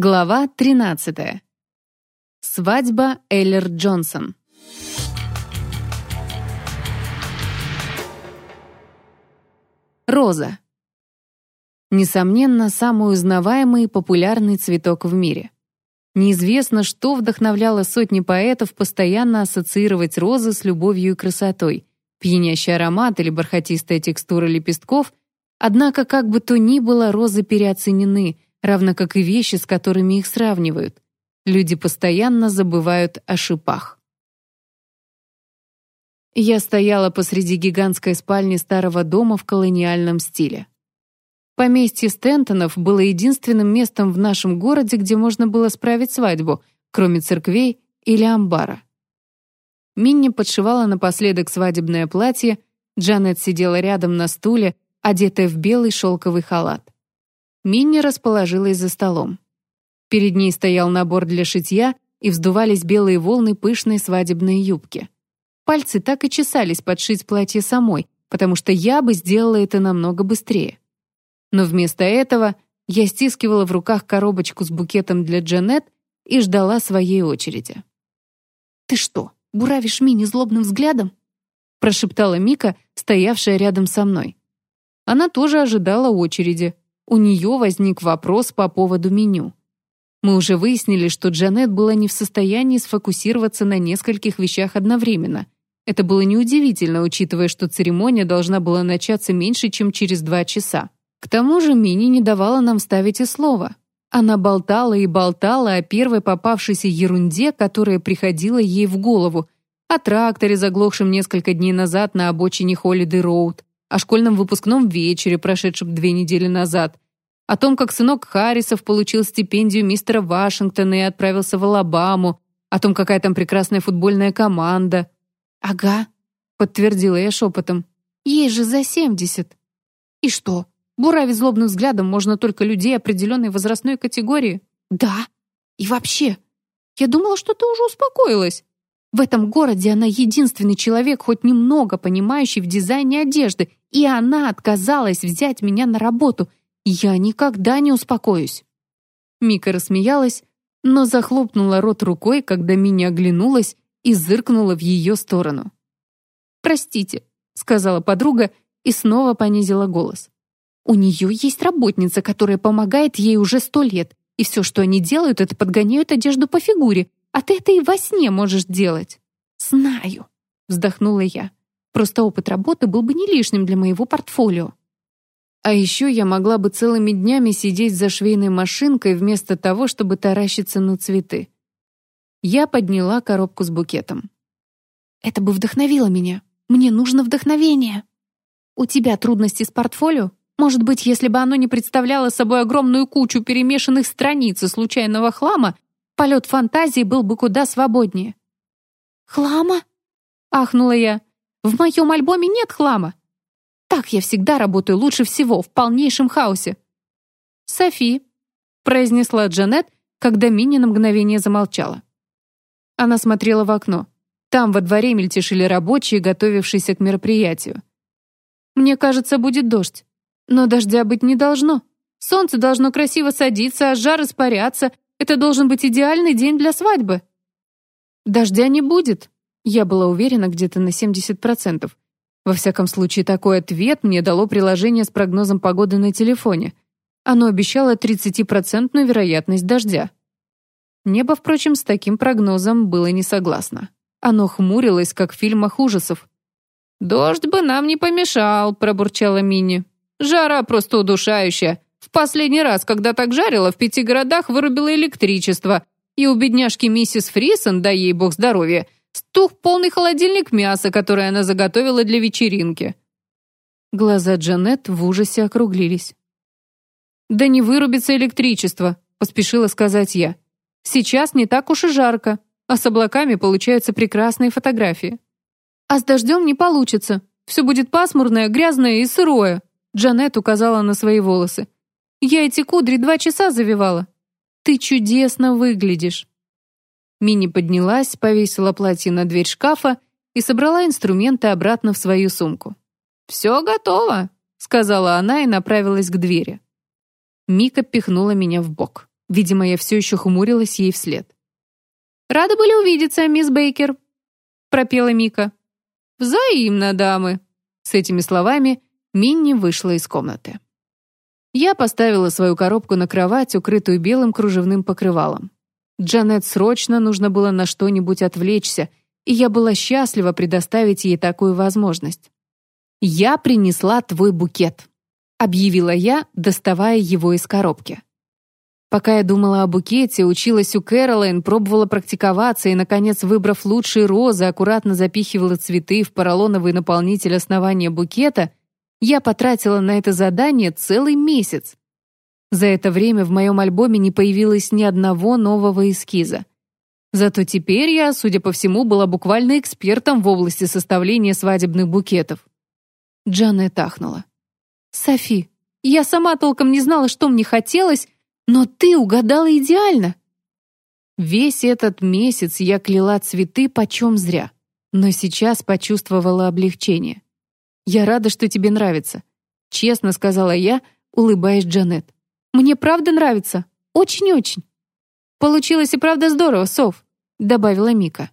Глава 13. Свадьба Эллер Джонсон. Роза. Несомненно, самый узнаваемый и популярный цветок в мире. Неизвестно, что вдохновляло сотни поэтов постоянно ассоциировать розы с любовью и красотой, пьянящий аромат или бархатистая текстура лепестков, однако, как бы то ни было, розы переоценены — равно как и вещи, с которыми их сравнивают. Люди постоянно забывают о шипах. Я стояла посреди гигантской спальни старого дома в колониальном стиле. Поместье Стентонов было единственным местом в нашем городе, где можно было справить свадьбу, кроме церквей или амбара. Минни подшивала напоследок свадебное платье, Джанет сидела рядом на стуле, одетая в белый шелковый халат. Минни расположилась за столом. Перед ней стоял набор для шитья, и вздувались белые волны пышной свадебной юбки. Пальцы так и чесались подшить платье самой, потому что я бы сделала это намного быстрее. Но вместо этого я стискивала в руках коробочку с букетом для Джанет и ждала своей очереди. «Ты что, буравишь Мини злобным взглядом?» прошептала Мика, стоявшая рядом со мной. Она тоже ожидала очереди, у нее возник вопрос по поводу меню. Мы уже выяснили, что Джанет была не в состоянии сфокусироваться на нескольких вещах одновременно. Это было неудивительно, учитывая, что церемония должна была начаться меньше, чем через два часа. К тому же Мини не давала нам ставить и слова. Она болтала и болтала о первой попавшейся ерунде, которая приходила ей в голову, о тракторе, заглохшем несколько дней назад на обочине Холлиды Роуд, о школьном выпускном вечере, прошедшем две недели назад, о том, как сынок Харрисов получил стипендию мистера Вашингтона и отправился в Алабаму, о том, какая там прекрасная футбольная команда. «Ага», — подтвердила я шепотом, — «ей же за семьдесят». «И что, буравить злобным взглядом можно только людей определенной возрастной категории?» «Да. И вообще, я думала, что ты уже успокоилась. В этом городе она единственный человек, хоть немного понимающий в дизайне одежды, и она отказалась взять меня на работу. Я никогда не успокоюсь». Мика рассмеялась, но захлопнула рот рукой, когда меня оглянулась и зыркнула в ее сторону. «Простите», — сказала подруга и снова понизила голос. «У нее есть работница, которая помогает ей уже сто лет, и все, что они делают, это подгоняют одежду по фигуре, а ты это и во сне можешь делать». «Знаю», — вздохнула я. «Просто опыт работы был бы не лишним для моего портфолио». А еще я могла бы целыми днями сидеть за швейной машинкой вместо того, чтобы таращиться на цветы. Я подняла коробку с букетом. «Это бы вдохновило меня. Мне нужно вдохновение. У тебя трудности с портфолио? Может быть, если бы оно не представляло собой огромную кучу перемешанных страниц и случайного хлама, полет фантазии был бы куда свободнее. «Хлама?» — ахнула я. «В моем альбоме нет хлама. Так я всегда работаю лучше всего, в полнейшем хаосе». «Софи», — произнесла Джанет, когда Минни на мгновение замолчала. Она смотрела в окно. Там во дворе мельтешили рабочие, готовившиеся к мероприятию. «Мне кажется, будет дождь. Но дождя быть не должно. Солнце должно красиво садиться, а жар испаряться, это должен быть идеальный день для свадьбы. Дождя не будет. Я была уверена где-то на 70%. Во всяком случае, такой ответ мне дало приложение с прогнозом погоды на телефоне. Оно обещало 30% вероятность дождя. Небо, впрочем, с таким прогнозом было не согласно. Оно хмурилось, как в фильмах ужасов. «Дождь бы нам не помешал», — пробурчала Мини. «Жара просто удушающая. В последний раз, когда так жарило, в пяти городах вырубило электричество, и у бедняжки миссис Фрисон, да ей бог здоровья, стух полный холодильник мяса, которое она заготовила для вечеринки. Глаза Джанет в ужасе округлились. «Да не вырубится электричество», — поспешила сказать я. «Сейчас не так уж и жарко, а с облаками получаются прекрасные фотографии». «А с дождем не получится. Все будет пасмурное, грязное и сырое», — Джанет указала на свои волосы. Я эти кудри два часа завивала. Ты чудесно выглядишь». Мини поднялась, повесила платье на дверь шкафа и собрала инструменты обратно в свою сумку. «Все готово», — сказала она и направилась к двери. Мика пихнула меня в бок. Видимо, я все еще хмурилась ей вслед. «Рады были увидеться, мисс Бейкер», — пропела Мика. «Взаимно, дамы». С этими словами Минни вышла из комнаты. Я поставила свою коробку на кровать, укрытую белым кружевным покрывалом. Джанет срочно нужно было на что-нибудь отвлечься, и я была счастлива предоставить ей такую возможность. «Я принесла твой букет», — объявила я, доставая его из коробки. Пока я думала о букете, училась у Кэролайн, пробовала практиковаться и, наконец, выбрав лучшие розы, аккуратно запихивала цветы в поролоновый наполнитель основания букета, я потратила на это задание целый месяц. За это время в моем альбоме не появилось ни одного нового эскиза. Зато теперь я, судя по всему, была буквально экспертом в области составления свадебных букетов. Джанет ахнула. «Софи, я сама толком не знала, что мне хотелось, но ты угадала идеально!» Весь этот месяц я кляла цветы почем зря, но сейчас почувствовала облегчение. «Я рада, что тебе нравится», — честно сказала я, улыбаясь Джанет. «Мне правда нравится. Очень-очень». «Получилось и правда здорово, Сов», — добавила Мика.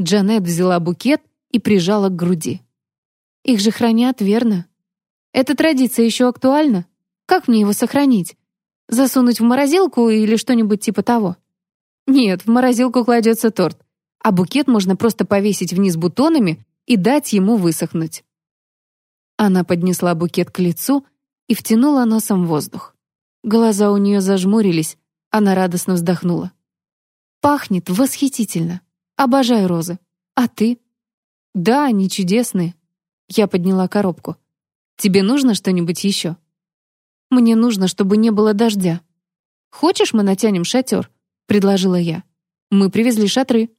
Джанет взяла букет и прижала к груди. «Их же хранят, верно? Эта традиция еще актуальна? Как мне его сохранить? Засунуть в морозилку или что-нибудь типа того? Нет, в морозилку кладется торт, а букет можно просто повесить вниз бутонами и дать ему высохнуть. Она поднесла букет к лицу и втянула носом воздух. Глаза у нее зажмурились, она радостно вздохнула. «Пахнет восхитительно. Обожаю розы. А ты?» «Да, они чудесные». Я подняла коробку. «Тебе нужно что-нибудь еще?» Мне нужно, чтобы не было дождя. Хочешь, мы натянем шатер?» — предложила я. «Мы привезли шатры».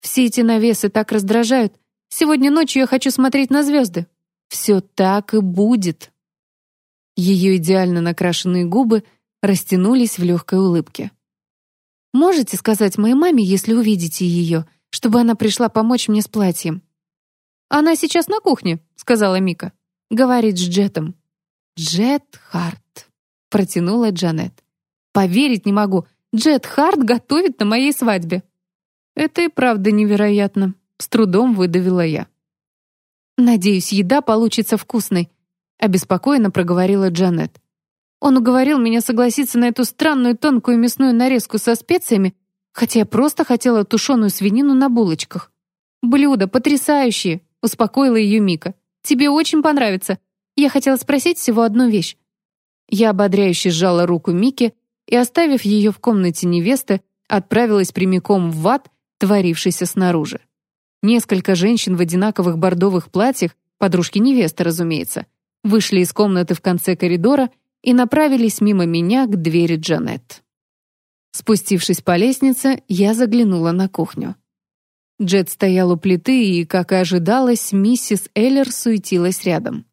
«Все эти навесы так раздражают. Сегодня ночью я хочу смотреть на звезды». «Все так и будет». Ее идеально накрашенные губы растянулись в легкой улыбке. «Можете сказать моей маме, если увидите ее, чтобы она пришла помочь мне с платьем?» «Она сейчас на кухне», — сказала Мика. «Говорит с Джетом». «Джет Харт», — протянула Джанет. «Поверить не могу. Джет Харт готовит на моей свадьбе». «Это и правда невероятно», — с трудом выдавила я. «Надеюсь, еда получится вкусной», — обеспокоенно проговорила Джанет. «Он уговорил меня согласиться на эту странную тонкую мясную нарезку со специями, хотя я просто хотела тушеную свинину на булочках. Блюдо потрясающее», — успокоила ее Мика. «Тебе очень понравится. Я хотела спросить всего одну вещь. Я ободряюще сжала руку Мики и, оставив ее в комнате невесты, отправилась прямиком в ад, творившийся снаружи. Несколько женщин в одинаковых бордовых платьях, подружки невесты, разумеется, вышли из комнаты в конце коридора и направились мимо меня к двери Джанет. Спустившись по лестнице, я заглянула на кухню. Джет стоял у плиты, и, как и ожидалось, миссис Эллер суетилась рядом.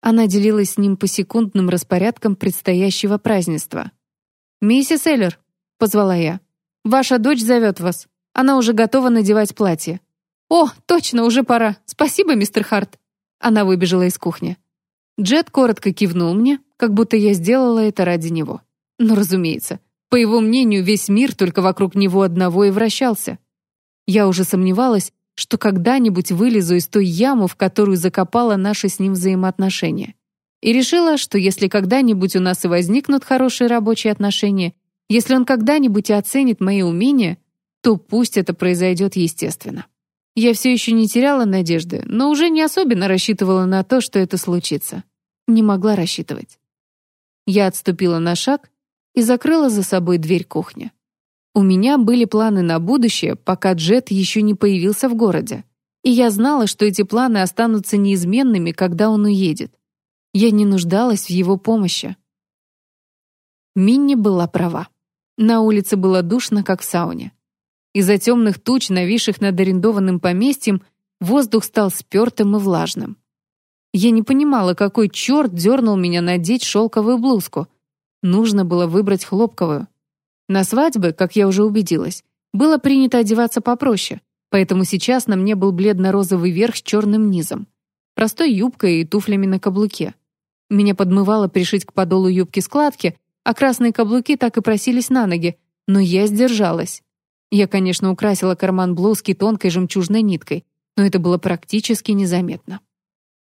Она делилась с ним посекундным распорядком предстоящего празднества. «Миссис Эллер», — позвала я, — «ваша дочь зовет вас. Она уже готова надевать платье». «О, точно, уже пора. Спасибо, мистер Харт». Она выбежала из кухни. Джет коротко кивнул мне, как будто я сделала это ради него. Но, разумеется, по его мнению, весь мир только вокруг него одного и вращался. Я уже сомневалась, что когда-нибудь вылезу из той ямы, в которую закопала наши с ним взаимоотношения. И решила, что если когда-нибудь у нас и возникнут хорошие рабочие отношения, если он когда-нибудь и оценит мои умения, то пусть это произойдет естественно. Я все еще не теряла надежды, но уже не особенно рассчитывала на то, что это случится. Не могла рассчитывать. Я отступила на шаг и закрыла за собой дверь кухни. У меня были планы на будущее, пока Джет еще не появился в городе. И я знала, что эти планы останутся неизменными, когда он уедет. Я не нуждалась в его помощи. Минни была права. На улице было душно, как в сауне. Из-за темных туч, нависших над арендованным поместьем, воздух стал спертым и влажным. Я не понимала, какой черт дернул меня надеть шелковую блузку. Нужно было выбрать хлопковую. На свадьбы, как я уже убедилась, было принято одеваться попроще, поэтому сейчас на мне был бледно-розовый верх с черным низом, простой юбкой и туфлями на каблуке. Меня подмывало пришить к подолу юбки складки, а красные каблуки так и просились на ноги, но я сдержалась. Я, конечно, украсила карман блузки тонкой жемчужной ниткой, но это было практически незаметно.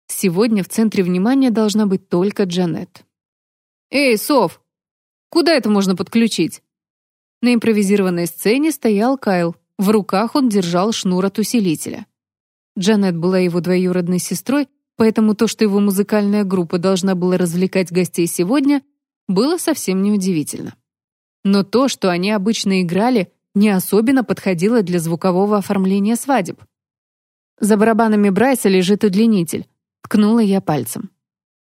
Сегодня в центре внимания должна быть только Джанет. «Эй, Сов, куда это можно подключить?» На импровизированной сцене стоял Кайл. В руках он держал шнур от усилителя. Джанет была его двоюродной сестрой, поэтому то, что его музыкальная группа должна была развлекать гостей сегодня, было совсем неудивительно. Но то, что они обычно играли, не особенно подходило для звукового оформления свадеб. За барабанами Брайса лежит удлинитель. Ткнула я пальцем.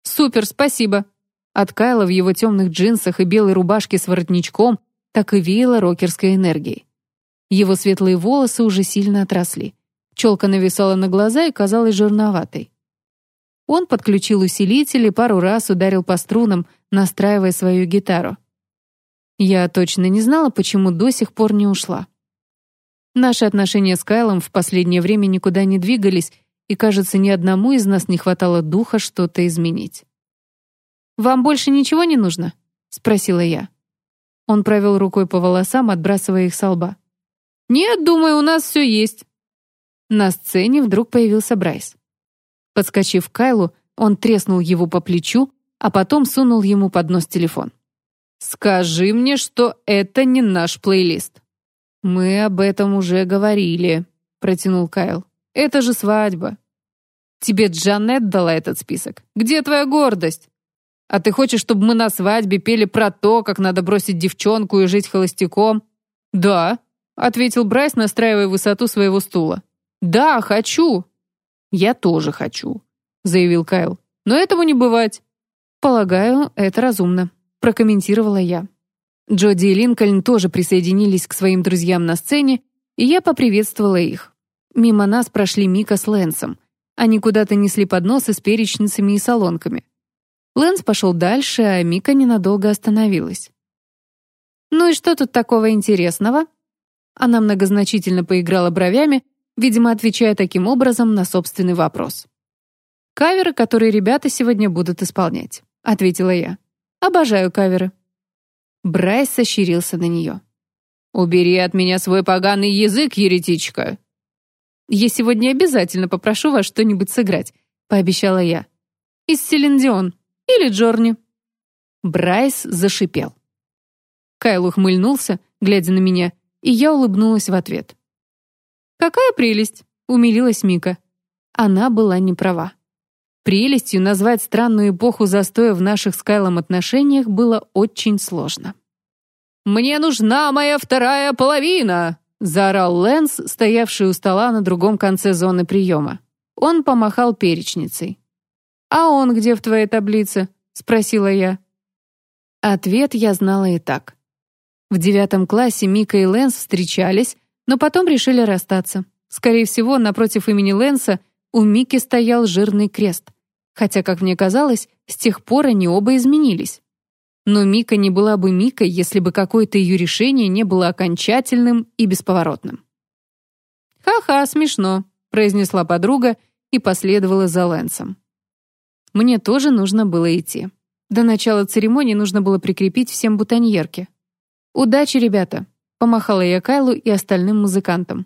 «Супер, спасибо!» От Кайла в его темных джинсах и белой рубашке с воротничком так и веяло рокерской энергией. Его светлые волосы уже сильно отросли. Челка нависала на глаза и казалась жирноватой. Он подключил усилитель и пару раз ударил по струнам, настраивая свою гитару. Я точно не знала, почему до сих пор не ушла. Наши отношения с Кайлом в последнее время никуда не двигались, и, кажется, ни одному из нас не хватало духа что-то изменить. «Вам больше ничего не нужно?» — спросила я. Он провел рукой по волосам, отбрасывая их со лба. «Нет, думаю, у нас все есть». На сцене вдруг появился Брайс. Подскочив к Кайлу, он треснул его по плечу, а потом сунул ему под нос телефон. «Скажи мне, что это не наш плейлист». «Мы об этом уже говорили», — протянул Кайл. «Это же свадьба». «Тебе Джанет дала этот список. Где твоя гордость?» «А ты хочешь, чтобы мы на свадьбе пели про то, как надо бросить девчонку и жить холостяком?» «Да», — ответил Брайс, настраивая высоту своего стула. «Да, хочу». «Я тоже хочу», — заявил Кайл. «Но этому не бывать». «Полагаю, это разумно», — прокомментировала я. Джоди и Линкольн тоже присоединились к своим друзьям на сцене, и я поприветствовала их. Мимо нас прошли Мика с Лэнсом. Они куда-то несли подносы с перечницами и солонками. Лэнс пошел дальше, а Мика ненадолго остановилась. «Ну и что тут такого интересного?» Она многозначительно поиграла бровями, видимо, отвечая таким образом на собственный вопрос. «Каверы, которые ребята сегодня будут исполнять», — ответила я. «Обожаю каверы». Брайс сощурился на нее. «Убери от меня свой поганый язык, еретичка!» «Я сегодня обязательно попрошу вас что-нибудь сыграть», — пообещала я. «Из Селендион или Джорни». Брайс зашипел. Кайл ухмыльнулся, глядя на меня, и я улыбнулась в ответ. «Какая прелесть!» — умилилась Мика. Она была не права. Прелестью назвать странную эпоху застоя в наших с Кайлом отношениях было очень сложно. «Мне нужна моя вторая половина!» — заорал Лэнс, стоявший у стола на другом конце зоны приема. Он помахал перечницей. «А он где в твоей таблице?» — спросила я. Ответ я знала и так. В девятом классе Мика и Лэнс встречались, но потом решили расстаться. Скорее всего, напротив имени Лэнса у Мики стоял жирный крест хотя, как мне казалось, с тех пор они оба изменились. Но Мика не была бы Микой, если бы какое-то ее решение не было окончательным и бесповоротным. «Ха-ха, смешно», — произнесла подруга и последовала за Лэнсом. Мне тоже нужно было идти. До начала церемонии нужно было прикрепить всем бутоньерки. «Удачи, ребята!» — помахала я Кайлу и остальным музыкантам.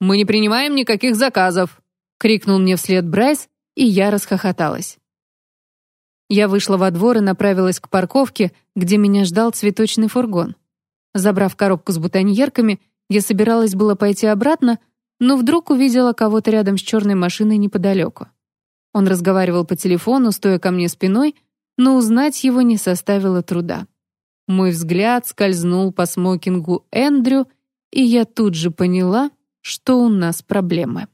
«Мы не принимаем никаких заказов!» — крикнул мне вслед Брайс, и я расхохоталась. Я вышла во двор и направилась к парковке, где меня ждал цветочный фургон. Забрав коробку с бутоньерками, я собиралась было пойти обратно, но вдруг увидела кого-то рядом с черной машиной неподалеку. Он разговаривал по телефону, стоя ко мне спиной, но узнать его не составило труда. Мой взгляд скользнул по смокингу Эндрю, и я тут же поняла, что у нас проблемы.